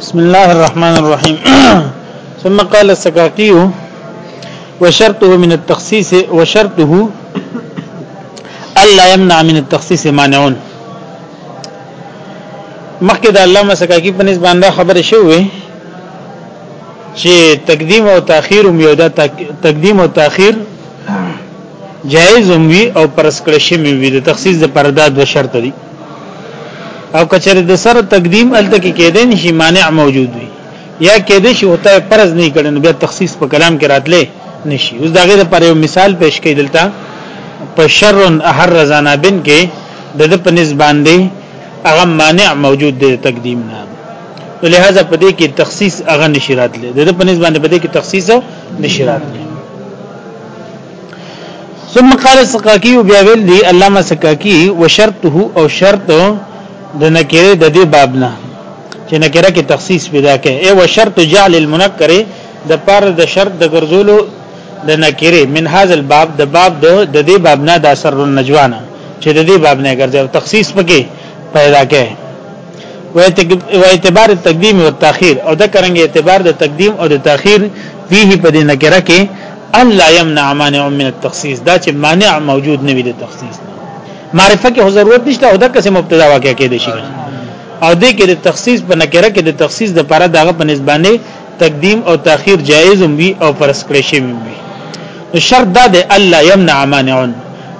بسم الله الرحمن الرحيم ثم قال السكاكي وشرطه من التخصيص وشرطه الا يمنع من التخصيص مانعون مخکې د علامه سکاکی په نسبت باندې خبره شوې چې تقدیم او تاخير هم یو دا تقدیم او تاخير جایز هم وي او پرس کړی شوی وي د تخصیص د پردا دوه شرط دي او کچره د سره تقدیم الته کې کېدې نشي مانع موجود وي یا کېدې شي او ته پرز نه کړي بیا تخصیص په کلام کې راتلې نشي اوس داغه لپاره یو مثال پیش کړي دلته په شر احر رضانا بن کې د د په نسبت باندې هغه مانع موجود دی تقدیم نه لہذا په دې کې تخصیص هغه نشرات لې د د په نسبت باندې په دې کې تخصیص نشرات لې ثم قال سقاقي بیا ویل دی علامه سقاقي وشرطه او شرط د نکره د دې باب نه چې نکره کې تخصیص پیدا کړي ای وشرط جعل المنکر د پر د شرط د ګرځولو د نکره من هاذ الباب د باب د دې باب نه د سر النجوانه چې د دې باب نه ګرځي تخصیص پکې پیدا کې و اعتبار تقدیم او تاخير او دا کرانګي اعتبار د تقدیم او د تاخير فيه په دې نکره کې ان لا يمنع مانع من التخصيص دا چې مانع موجود نه وي د تخصیص معرفه کې ضرورت نشته او دا کسه مبتدا واقع کې دي شي او دې کې د تخصیص په نکره کې د تخصیص د پاره دغه په نسبانه تقدیم او تاخير جایز وي او فرض کړی شي وي نو شرط دا دی الله يمنع مانع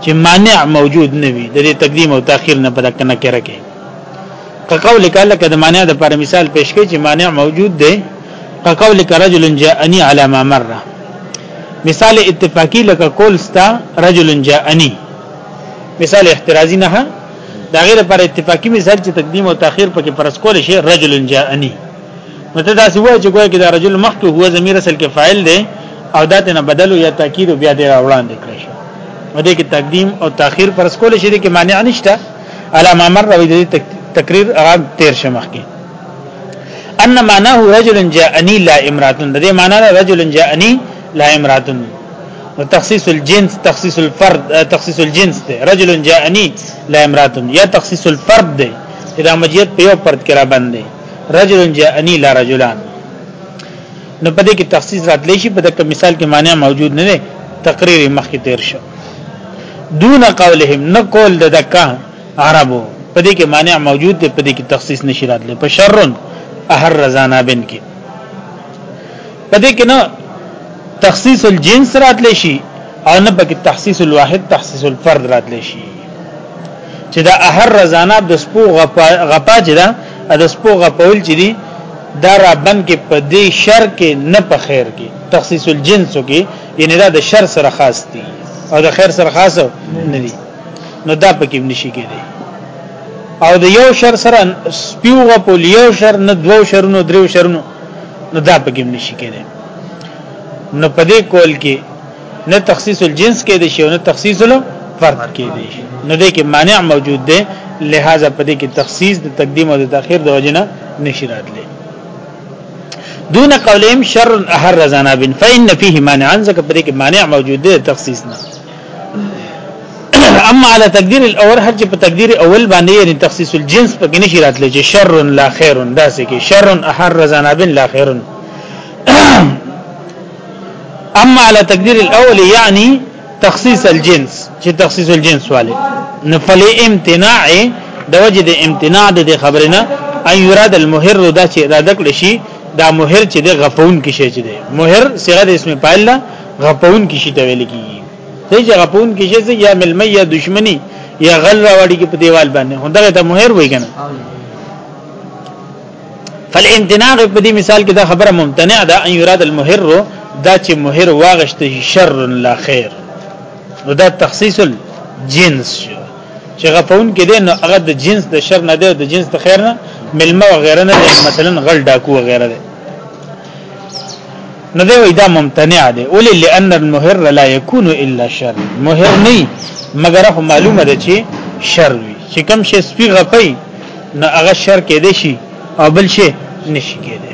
چې مانع موجود نه وي د دې تقدیم او تاخير نه په دکنه کې راکې کقول کله کده مانع د پر مثال پیش کړي چې مانع موجود دی کقول کرجل جاءني على ما مره مثال اتفاقی لکه کول ستا رجل جاءني مثال احترازی نه دا غیر پر اتفاقی مثال چې تقدیم او تاخير پکې پرس کول شي رجل جاءني نو ته دا سی وای چې ګویا کې دا رجل مخکې هو ضمیر اصل کې فاعل دی او دا تنه بدل یا تاکید بیا دې راوړاندې کړی شو و دې کې تقدیم او تاخير پر سکول شي کې مانع نشته علامه مر روي دې تقریر هغه تیر شمخ کې ان معناه رجل جاءني لا امراتن دې معنی رجل جاءني لا امراتن تخصیص الجنس تخصیص الفرد تخصیص الجنس ده رجل جاءني لا امراتن یا تخصیص الفرد ده دا مجیت په یو پرد کې را باندې رجل جاءني لا رجلان نو په دې کې تخصیص راتلی شي په دغه مثال کې معنی موجود نه دی تقریر مخکې تیر شو دون قولهم نه قول د دکا عربو په دې کې معنی موجود دی په دې کې تخصیص نشی راتلی په شرن احر رزانا بن کې په دې کې نه تخصیص الجنس راتل شي او نه پکې تخصیص الواحد تخصیص الفرد راتل شي چې دا احر رزانا د سپو غپا غپا چې دا د سپو غپول چې دي دا را بند کې په دې شر کې نه په خیر کې تخصیص الجنس کې یعنی دا د شر سره خاص دي او د خیر سره خاص نه دي نو دا پکې نشي کېدی او د یو شر سره سپیو غپول یو شر نه دوو شرونو دریو شرونو نو دا پکې نشي کېدی نو په دې کول کې نه تخصیص الجنس کې دي شي او نه تخصیص الفرد کې دي شي نو دې کې مانع موجود دی لہذا په دې کې تخصیص د تقدیم او د تاخير د وجنه نشي راتلی دون قولهم شر احر زنابن فإن فيه مانعا ذکر په دې کې مانع موجود دی تخصیص نه اما على تقدير الاول هر چې په تقدير اول باندې یعنی تخصیص الجنس په کې نشي راتلی چې شر لا خير داسې کې شر احر زناب لا خير اما على تقدير الاول يعني تخصيص الجنس چې تخصيص الجنس والے نفل امتناع د وجه د امتناع د خبرنا ان يراد المهر دا چې اراده کړی شي دا مهر چې د غفون کې شي چې دی مهر صيغه د اسم فاعل غپون کې شي ته ویل کیږي صحیح چې غپون کې شي یا ملمه یا دشمنی یا غل راوړي کې په دیوال باندې هندغه ته مهر وای کنه فالامتناع په دې مثال کې دا خبره ممتنع ده ان یراد المهر دا چې مهر واغشته شر لا خیر نو دا تخصیص الجنس شو چې غپون کې دین نو هغه د جنس د شر نه دی د جنس د خیر نه ملمه وغیرہ نه مثلا غل ډاکو وغیرہ دی نو دی وای دا ممتنع دی ولې لئن المهر لا يكون الا شر مهر نه مګر خو معلومه ده چې شر وي چې کوم شي سپي غپي نو هغه شر کې دی شي او بل شي نشي کې دی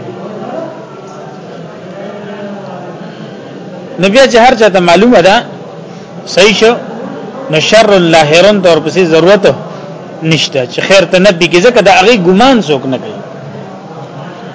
نو بیا چې هر چاته معلومه ده صحیح شو نو شر لاهرن تور پسې ضرورت نشته چې خیر ته نبی کې ځکه دا هغه ګمان څوک نه کوي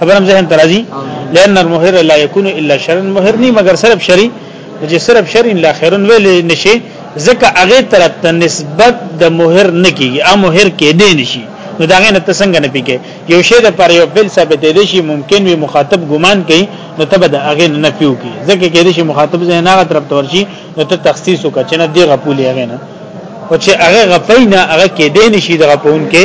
خبرم ذهن ترازی لأن المهر لا يكون الا شرا مهر ني مگر صرف شری چې صرف شر لا خیرن ویل نشي ځکه هغه تر ته نسبت د مهر نه کیږي ا مهر کې دی نشي نو دا غنه ته څنګه نه پیګي یو شی د پر یو بل ثابت دی شي ممکن وي مخاطب ګمان کوي نو ته به د هغه نه پیو کی ځکه کې دی شي مخاطب زه نه غتر تور شي نو ته تخصیص وکړه چې نه دی غپولې هغه نه او چې هغه غپینا هغه کې دی نشي د غپون کې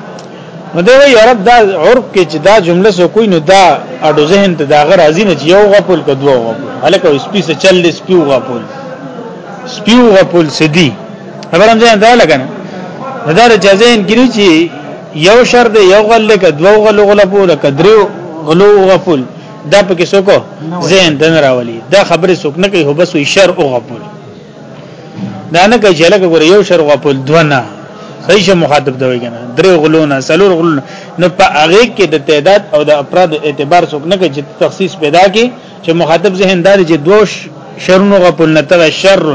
نو دی وی عرب دا عرب کې چې دا جمله سو کوی نو دا اډو ذهن ته دا غ راځي نه چې یو غپل کدو غپل هلکه سپی سه چل دې سپیو غپل سپیو غپل سدي خبرم ځان دا لګنه دا د جزین ګری چې یو شر دی یو غل لکه دوه غل غلبو لکه درو غلو غفل دا پکې سوکو ذهن دن راولي دا خبره سوک نه کوي هو بس شر او غفل دا نه کوي چې لکه ګور یو شر غپل دونه صحیح شه مخاطب دی کنه درې غلونه سلور غلونه نو په هغه کې د تعداد او د افراد اعتبار څوک نه کوي چې تخصیص پیدا کی چې مخاطب ذهن دار چې دوه شرونه غپل نه تر شر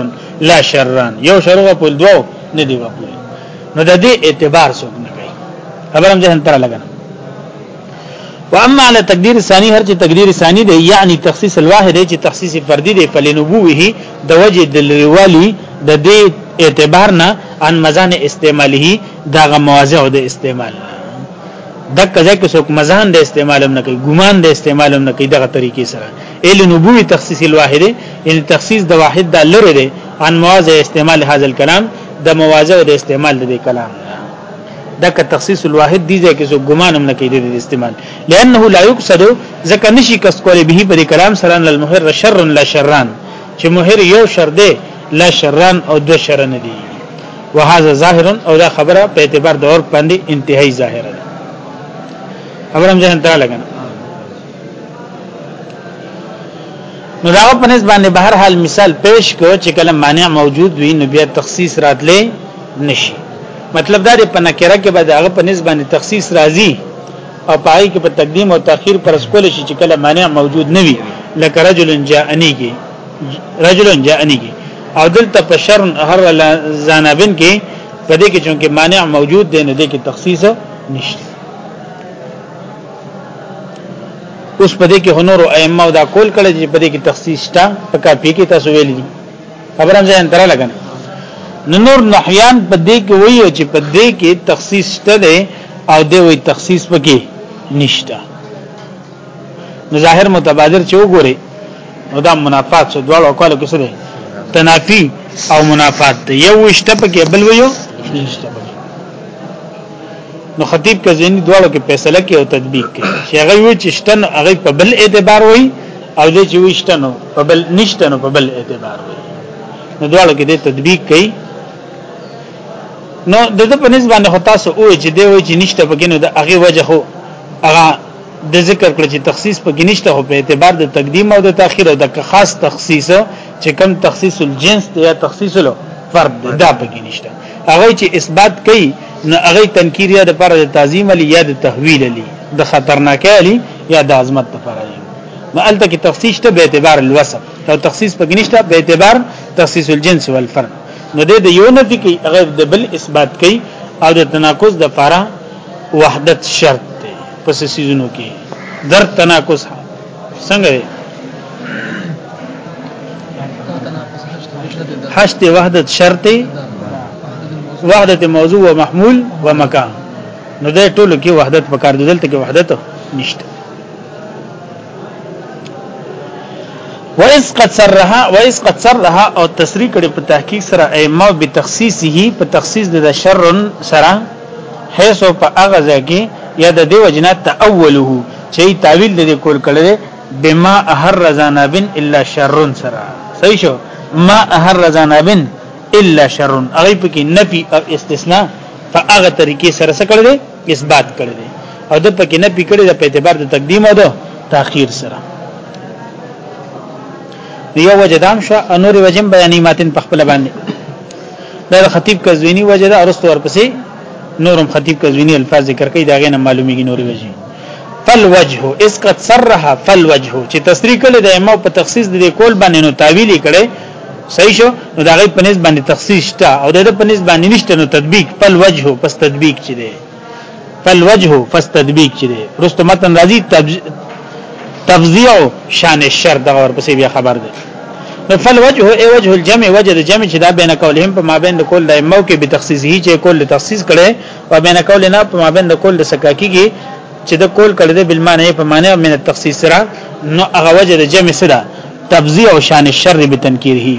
لا شران یو شر غپل دوه نه دی غپل نو د دې اعتبار څوک نه کوي خبرم ذهن تر لګنه واما على تقدير ثاني هر چې تقدير ثاني دی یعنی تخصیص الواحد دی چې تخصیص فردي دی فلنبوه د وجه د لريوالي د دې اعتبار نه ان مزان استعماله دغه مواضع د استعمال دک ځکه څوک مزان د استعمال نه کوي ګمان د استعمال نه کوي دغه طریقې سره ال نبوي تخصیص الواحد ان تخصیص د واحد د لره ده ان مواضع استعمال هاذ الكلام د مواضع د استعمال د کلام دا که تخصیص الواحد دی ځکه چې ګمان هم نه کوي د استعمال لانه لا یقصد ځکه نشي کس کولای به په کلام سره المحر شر لا شران چې محر یو شر دی لا شران او دو شر نه دی وهذا ظاهر او دا خبره په اعتبار د اور باندې انتهایی ظاهره ده خبرم ځان ته لګنه نو دا په نسبت باندې به هر حال مثال پیش کو چې کله مانع موجود وي نو بیا تخصیص راتلې نشي مطلب دا دی په نکره کې به دا په نسبت باندې تخصیص راځي او پای کې په تقدیم او تاخير پر سکول شي چې کله مانع موجود نه وي لکه رجل جاءنی کې رجل جاءنی کې او دلته په شر هر زانبن کې په دې کې چې مانع موجود دی نو دې کې تخصیص نشته اوس په دې کې هنور او ائمه دا کول کړي چې په دې کې تخصیص شته په کافي کې تاسو ویل دي خبرم ځان تر لګنه نو نور نحیان په دې کې وایي چې په دې کې تخصیص شته دی او دې وایي تخصیص پکې نشته نو ظاهر متبادر چې وګوري نو دا منافات څو دواړو کولو کې څه دی تنافي او منافات دی یو شته پکې بل ویو نشته نو خطیب کزینی دواړو کې فیصله کوي او تطبیق کوي چې هغه وی چې شتن هغه په بل اعتبار وي او دې چې وشتنو په بل نشتنو په بل اعتبار وي نو دواړو کې دې تطبیق کوي نو د دې په نسبت باندې خطا سو او چې دی وی چې نشته پکې نو د هغه وجه خو هغه د ذکر کړ چې تخصیص په گنيشته هو په اعتبار د تقدیم او د تاخير او د خاص تخصیص چې کم تخصیص الجنس یا تخصیص الفرد دا په گنيشته هغه چې اثبات کوي نو هغه تنکیر یا د پر د تعظیم علی یا د تحویل علی د خطرناکه علی یا د عظمت لپاره دی نو الته کې تخصیص ته به اعتبار الوصف او تخصیص په گنشته به اعتبار تخصیص الجنس والفرد نو د یو نفي کوي هغه د بل اثبات کوي او د تناقض د لپاره وحدت شرط دی پس سيزونو کې در تناقض څنګه دی حشد وحدت شرط وحدت موضوع و محمول و مکان نو د ټولو کې وحدت په کار دلته کې وحدت نشته وَإِذْ قَدْ سَرَّهَا وَإِذْ قَدْ سَرَّهَا او تسریح کړي په تحقیق سره ایمه به تخصیصه په تخصیص د شر سره حيث په هغه ځای کې یا د دې وجنه تاوله چې تعویل د دې کول کړي بما احر رضانا بن الا شر سرا صحیح شو ما احر رضانا بن الا شر هغه پکې نفي او استثناء په هغه طریقې سره څه کړي اثبات کړي او د پکې نفي کړي د په اعتبار د تقدیم او د تاخير سره یو وجدان شو انور وجم بیانې ماتن په خپل باندې دا خطیب قزوینی وجه ده ارستو ورپسې نورم خطیب قزوینی الفاظ ذکر کوي دا غینه معلومیږي نوري وجه فالوجه اس قد صرح فالوجه چې تصریح کړي د امام په تخصیص د کول باندې نو تعویل کړي صحیح شو نو دا غي په نسبت باندې تخصیص شته او د په نسبت باندې نشته نو تطبیق فالوجه پس تطبیق چي دی فالوجه فاستدبیق چې دی رستو متن راځي تفزیع شان الشر دغه ورپسې بیا خبر دی نو فالوجه ای وجه الجمع وجه د جمع چې دا بین قولهم په مابین د کول د مو کې به تخصیص هی چې کول تخصیص کړي او بین کول نه په مابین د کول د سکاکی کې چې د کول کړي د بل معنی په معنی من التخصیص سره نو هغه وجه د جمع سره تفزیع او شان الشر به تنکیر هی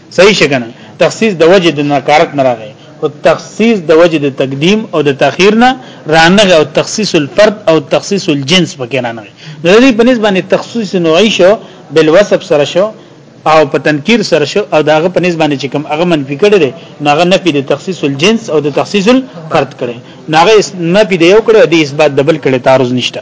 صحیح شګنه تخصیص د وجه د نکارت نه راغی او تخصیص د وجه د تقدیم او د تاخير نه رانغه او تخصیص الفرد او تخصیص الجنس پکې رانغه د دې په نسبت باندې تخصیص نوعي شو بل وصف سره شو او په تنکیر سره شو او داغه په نسبت باندې چې کوم هغه منفي کړي دي ناغه نه پیډه تخصیص الجنس او د تخصیص الفرد کړي ناغه نه پیډه یو کړي د اثبات دبل کړي تعارض نشته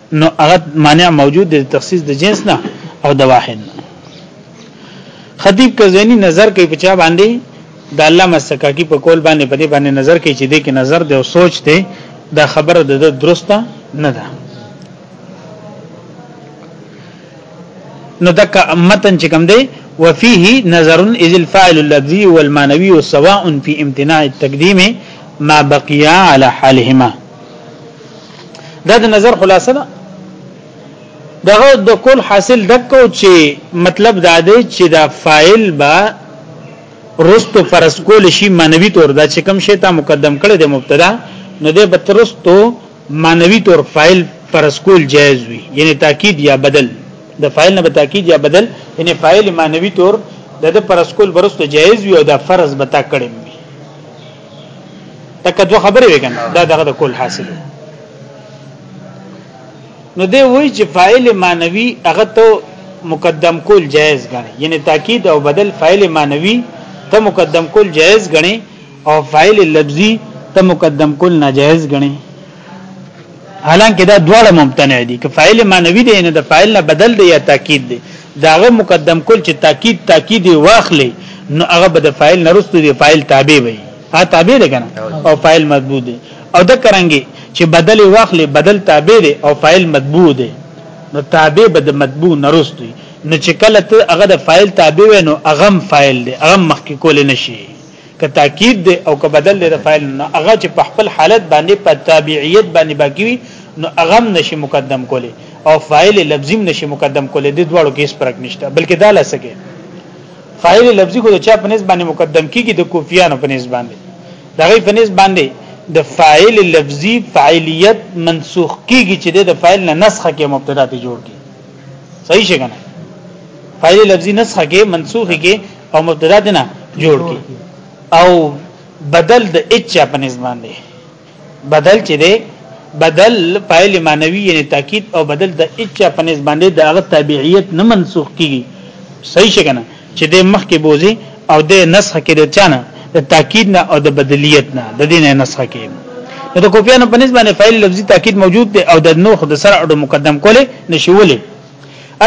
نو هغه مانع موجود دی تخصیص د جنس نه او د واحد نه خطیب کزینی نظر کوي په چا باندې د الله مسکاکی په کول باندې په دې باندې نظر کوي چې دې کې نظر دی او سوچ دی دا خبره د درسته نه ده نو دک متن چې کوم دی وفيه نظر اذ الفاعل اللفظي والمعنوي سواء في امتناع التقديم ما بقيا على حالهما دا د نظر خلاصه ده دغه د کول حاصل دکو چې مطلب دا دی چې دا فاعل با رستو فرض کول شي مانوي تور دا چې کوم شی ته مقدم کړي د مبتدا نو د بترستو مانوي تور فاعل فرض کول جایز وي یعنی تاکید یا بدل د فاعل نه به تاکید یا بدل یعنی فاعل مانوي تور د د فرض کول برستو جایز وي او دا فرض بتا کړي تک دوه خبرې وکړه دا دغه د کول حاصل نو دی وای چې فاعل مانوي هغه ته مقدم کول جائز غني یعنی تاکید او بدل فاعل مانوي ته مقدم کول جائز غني او فاعل لفظي ته مقدم کول ناجائز غني حالانکه دا دواړه ممتنع دي که فاعل مانوي دی نه د فاعل نه بدل دی یا تاکید دی داغه مقدم کول چې تاکید تاکید واخلې نو هغه به د فاعل نرستو دی فاعل تابع وي ا تابع دی کنه او فاعل مضبوط دی او د کرانګي چې بدل واخلې بدل تابع دی او فاعل مضبوط دی نو تابع به د مطبوع نرستو نو چې کله ته هغه د فاعل تابع وي نو هغه فاعل دی هغه مخکې کول نشي که تاکید دی او که بدل دی د فاعل نه هغه چې په خپل حالت باندې په تابعیت باندې باقی وي نو هغه نشي مقدم کولی او فاعل لفظی نشي مقدم کولی د دوړو کې فرق نشته بلکې دا لاسکه فاعل لفظی خو د چا په نسبت باندې مقدم کیږي د کوفیانو په نسبت باندې دا غي په نسبت باندې د فاعل لفظی فاعلیت منسوخ کیږي چې د فاعل نه نسخه کې مبتدا ته جوړ کی صحیح څنګه فاعل لفظی نسخه کې منسوخ کې او مبتدا دینه جوړ کی او بدل د اچا په نسبت دی بدل چې دی بدل فاعل معنوي یعنی تاکید او بدل د اچا په نسبت دی د هغه تابعیت نه منسوخ کیږي صحیح شګنه چې د مخ کې بوزي او د نسخ کې د چانه د تاکید نه او د بدلیت نه د دینه نسخ کې نو د کوپیانو په نسبت فاعل لفظي تاکید موجود دی او د نوخ د سره اډو مقدم کوله نشولې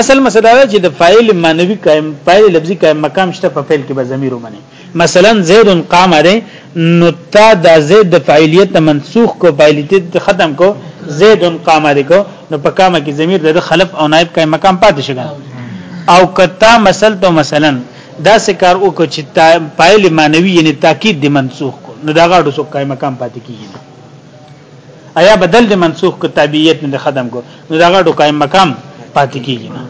اصل مسله دا چې د فاعل معنوي قائم فاعل لفظي قائم مقام شته په فعل کې به ضمیر ومني مثلا زید قام ده نو تا د زید د فاعلیت منسوخ کو فاعلیت ختم کو زید قام ده کو نو په قامه کې ضمیر د خلف او نائب قائم مقام پاتې شګا او کتا مثلا تو مثلا دا سکار او کو چې تا فاعل معنوي یعنی تاکید دی منسوخ کو نو دا غاړو سو قائم مقام پاتې کیږي ایا بدل د منسوخ کو تابعیت نه ختم کو نو دا غټو قائم مقام پاتې کیږي نه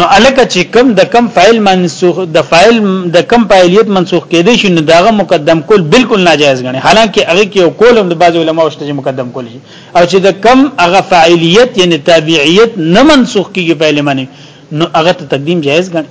نو الک چې کم د کم فاعل منسوخ د فاعل د کم فاعلیت منسوخ کېدې شي نو داغه مقدم کول بالکل ناجایز غني حالانکه هغه کې یو کولم د بعض علماء شته چې مقدم کول شي او چې د کم هغه فاعلیت یعنی تابعیت نه منسوخ کیږي فاعل منی نو هغه ته تقدیم جایز غني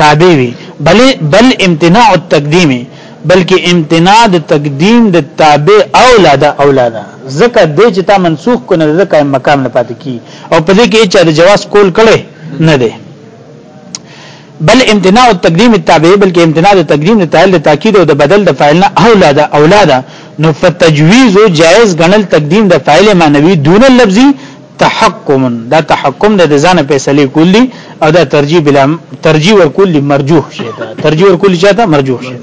تابع وي بل بل امتناع التقدیم بلکې امتناع د تقدیم د تابع اولا د اولا ده ځکه د چې تا منسوخ کنه د قائم مقام نه پاتې کی او په دې کې چې د جواز کول کړي نه ده بل امتناع التقدیم التابع بلکې امتناع د تقدیم د تعال د تاکید او د بدل د فاعل نه اولا ده اولا ده نو فتجویز جائز غنل تقدیم د فاعل معنوي دون لفظي تحکم دا تحکم د ځانه فیصله کول دي او دا ترجیح بلا ترجیح ورکول دي مرجوح شي دا ترجیح ورکول شي دا مرجوح شي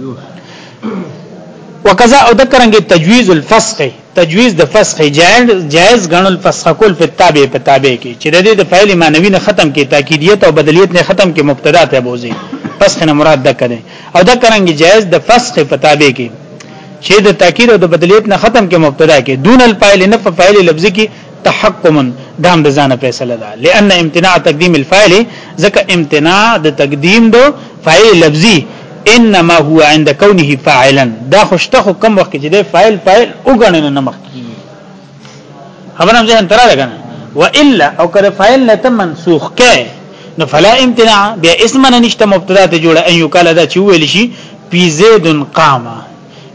وکذا او ذکرنګ تجویز الفسخ تجویز د فسخ جائز جائز غنل فسخ کول په تابع په تابع کې چې د دې د فعل معنوي نه ختم کې تاکیدیت او بدلیت نه ختم کې مبتدا ته بوزي فسخ نه مراد ده کړي او دا کرانګي جائز د فسخ په تابع کې چې د تاکید او د بدلیت نه ختم کې مبتدا کې دون الفاعل نه په فاعل لفظي کې تحکما دام د ځانه فیصله ده لئن امتناع تقدیم الفاعل ځکه امتناع د تقدیم دو فاعل لفظي انما هو عند كونه فاعلا دا خوشته خو کم وخت کې د فاعل فاعل وګڼنه نه مخ کی خبرم ځه انترا لګنه والا او کله فاعل نه تم منسوخ کې نو فلا امتناع بیا اسمنه نشته مبتدا ته جوړه ان یو کاله دا چې ویل شي پی زید قامه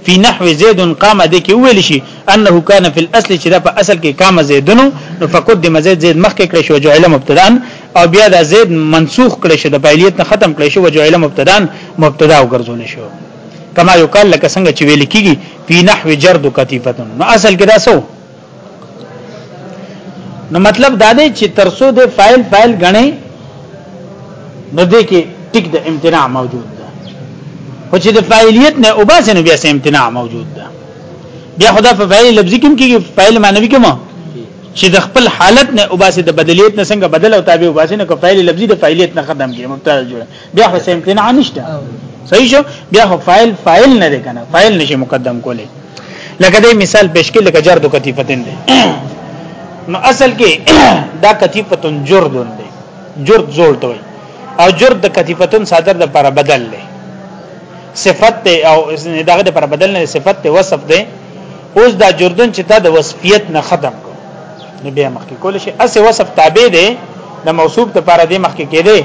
فی نحو زید قام د کې ویل شي انه کان فی الاصل چې دا په اصل کې قام زیدنو نو فقدم زید زید مخکې کړی شو جعل مبتدا او بیا دا زید منسوخ کړی شو د فعلیت نه ختم کړی شو جعل مبتدا مبتدا وګرځول شو کما یو کال لکه څنګه چې ویل کیږي فی نحو جرد کتیفتن نو اصل کې دا سو نو مطلب دا دی چې ترسو د فایل فایل غني نو دې کې ټیک د امتناع موجود ده خو چې د فاعلیت نه او باسه نو بیا سم امتناع موجود ده بیا خدا په فاعل لفظي کې کې فاعل معنوي کې مو چې د خپل حالت نه او باسه د بدلیت نه څنګه بدل او تابع او باسه نه کو فاعل لفظي د فاعلیت نه ختم کې مبتدا جوړه بیا خو امتناع نشته صحیح شو بیا خو فاعل فاعل نه دی کنه فاعل نشي مقدم کولی لکه دې مثال پیش کې لکه جر دو کتیفتن دی نو اصل کې دا کتیفتن جردون دی جرد زول ته او جرد د کتیفتن صادر د پر بدل دی صفت ته او دغه د پر بدل نه صفت ته وصف دی اوس دا جردن چې تا د وصفیت نه ختم کو نو بیا مخکې کول شي اسه وصف تابع دی د موصوف ته پر دې مخکې کېده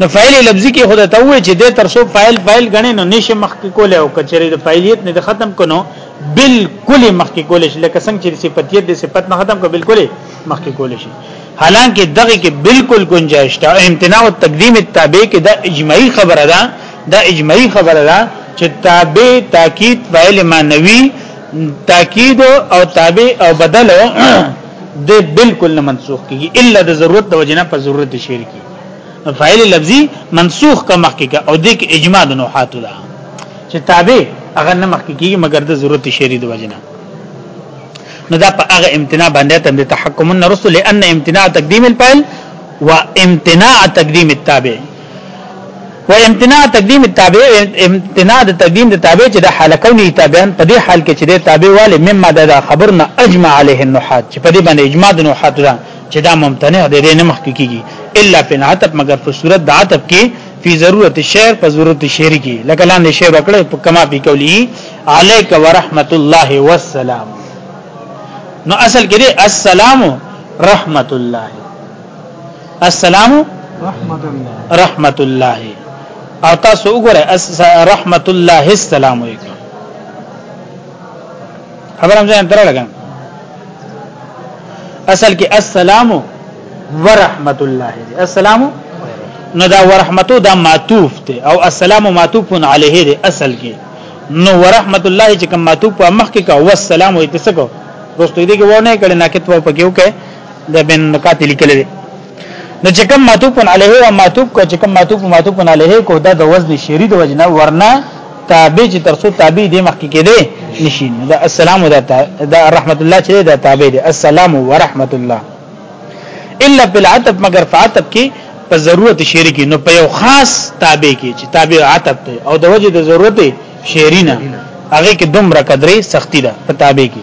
نو فاعل لفظي کې خدای ته وې چې د تر څو فاعل فاعل غنې نو نشه مخ کې کوله او کچري د فاعلیت نه ختم کنو بالکل مخ کې کول شي لکه څنګه چې صفاتیت د صفت نه ختم کو بالکل مخ کې کول شي حالانکه دغه کې بالکل گنجائش ته امتناع او تقدیم التابع کې دا اجماعي خبره ده دا اجماعي خبره ده چې تابع تاکید فاعل معنوي تاکید او تابع او بدل د بالکل نه منسوخ کیږي الا د ضرورت د وجنه په ضرورت شرک فاعل لفظي منسوخ کا مخکې کا او د کې اجماع د نوحات ده چې تابع هغه نه مخکې کیږي مګر د ضرورت شری د وجنه نو دا په هغه امتناع باندې تم د تحکم الرسل لان امتناع تقدیم الفاعل و امتناع تقدیم التابع و امتناع تقدیم التابع امتناع د تقدیم د تابع چې د حالکونی تابعان په دې حال کې چې د تابع والے مما د خبرنا اجمع علیه النحات چې په دې باندې اجماع د نحات چې دا ممتنع دی دې نه مخکې کیږي الا په عتب مگر په صورت د عتب کې په ضرورت شعر په ضرورت شعر کې لکه لاندې شعر وکړي په کما په کولی عليك ورحمت الله والسلام نو اصل کې السلام رحمت الله السلام رحمت الله رحمت الله او تاسو وګوره رحمت الله السلام علیکم خبرم ځان تر لګم اصل کې السلام ورحمت الله دی السلام نو دا ورحمتو دا معطوف دی او السلام معطوف علیه دی اصل کې نو ورحمت الله چې کوم معطوف په مخ کې کا والسلام وي تاسو کو دوستو دې کې ونه کړي ناکت په پکې وکړي د بن نکات لیکل دي نو چې کوم معطوف علیه او معطوف کو چې کوم معطوف معطوف علیه کو دا د وزن شری د وجنه ورنه تابع چې ترسو تابع دی مخکې کېده نشي دا السلام دا دا رحمت الله چې دا تابع دی السلام ورحمت الله الا بالعتب مگر فعتب کې په ضرورت شعر کې نو په یو خاص تابع کې چې تابع عتب ته او د وجه د ضرورت شعرینه هغه کې دومره قدرې سختی ده په تابع کې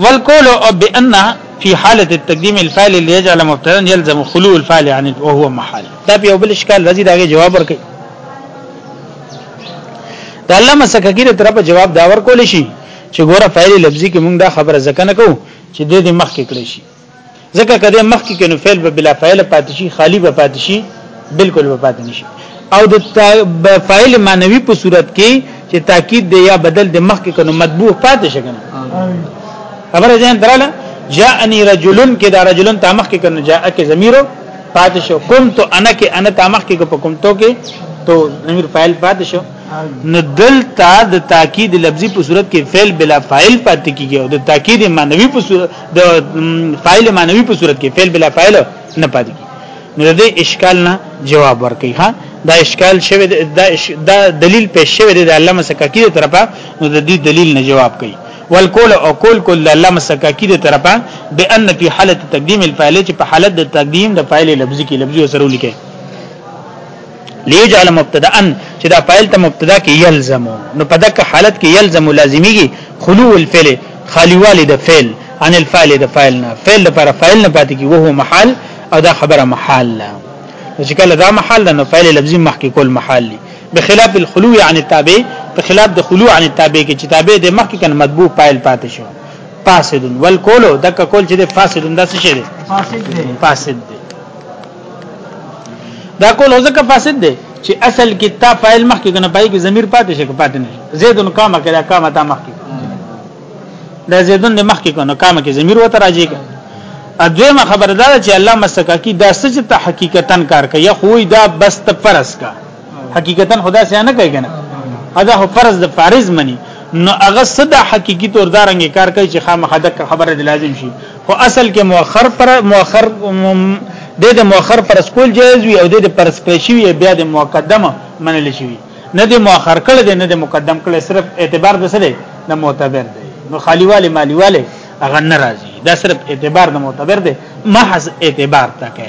والقول بان في حاله التقديم الفاعل ليجعل مبتدا يلزم خلو الفاعل عن يعني وهو محال دا په بل اشكال رضي داغه جواب ورکړي دا الله مسکګیر طرف جواب دا ورکول شي چې ګوره فاعل لفظي کې موږ دا خبره ځکه نه کوو چې د دې مخ کې کړی شي ځکه کده مخ کې کنو فعل به بلا فاعل پاتې شي خالی به پاتې شي بالکل به پاتې نشي او د فاعل معنوي په صورت کې چې تاکید دی یا بدل د مخ کې کنو مطبوع پاتې شي کنه خبره ځان دراله جاءني رجلن کې دا رجلن تا مخ کې کنو جاء کې ضمیر پاتې شو قمت انا کې انا تا مخ کې په قمتو کې تو ضمیر فاعل پاتې شو نو دلته د تاکید لفظي په صورت کې فعل بلا فاعل پاتې کیږي او د تاکید معنوي په صورت د فاعل معنوي په صورت کې فعل بلا فاعل نه پاتې نو د اشکال نه جواب ورکړي ها دا اشکال شوی دا, دا دلیل پیش شوی دی د علامه سکاکی دی طرفه نو د دې دلیل نه جواب کوي والکول او کول کول د علامه سکاکی دی طرفه بان فی حالت تقدیم الفاعل چې په حالت د تقدیم د فاعل لفظي کې لفظي سره ولیکي ليجعل مبتدا چې دا فاعل ته مبتدا کې يلزم نو په دغه حالت کې يلزم لازميږي خلو الفعل خاليوالي د فعل عن الفعل د فعل نه فعل لپاره فعل نه پاتې کی وو محال او دا خبره محال نه چې کله دا محال نه فعل لفظي محکی کول محال دی بخلاف الخلو عن التابع په خلاف د خلو عن التابع کې چې تابع د مخکې کنه مطبوع فاعل پاتې شو فاسد والکولو دک کول چې د فاسد انداز شي فاسد دی فاسد دی دا کول هو ځکه فاسد دی چې اصل کې تا فاعل مخ کې کنه پای کې ضمیر پاتې شي پاتې نه زیدن قام کې دا قام تا مخ کې دا زیدن د مخ کې کنه قام کې ضمیر وته راځي ادویمه خبردار چې الله مسکا کی دا سچ ته حقیقتا کار کوي خو دا بس ته فرض کا حقیقتا خدا سي نه کوي کنه ادا هو فرض د فرض مني نو هغه صدا حقيقي تور دارنګ کار کوي چې خامخا د خبره د لازم شي خو اصل کې مؤخر پر مؤخر د د مؤخر پر سکول جایز وي او د پر سپیشي وي بیا د مقدمه منل شي نه د مؤخر کړه د نه د مقدم کړه صرف اعتبار د سره د معتبر دی نو خالیواله مالیواله هغه ناراضي دا صرف اعتبار د معتبر دی محض اعتبار تکه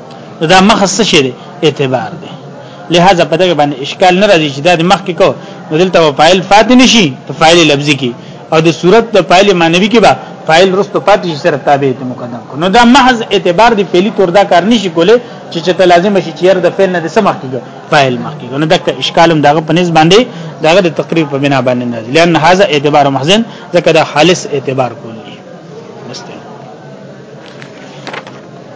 دا مخ څه شي دی اعتبار دی لہذا په دغه باندې اشکال نه راځي چې دا د مخ کې کو نو دلته فاعل فاتن شي په فاعل لفظي کې او د صورت د فاعل معنوي کې به فاعل رستو پاتې شي سره تابع ته مقدم کو نو دا محض اعتبار دی فعلی تور دا کار نشي کوله چې چې ته لازم شي چې د فعل نه د سمخ کېږي فاعل مخ کېږي نو دغه اشکال هم دغه په نسبت باندې دغه د تقریر په بنا باندې نه لئن هاذا اعتبار محزن ځکه دا خالص اعتبار کو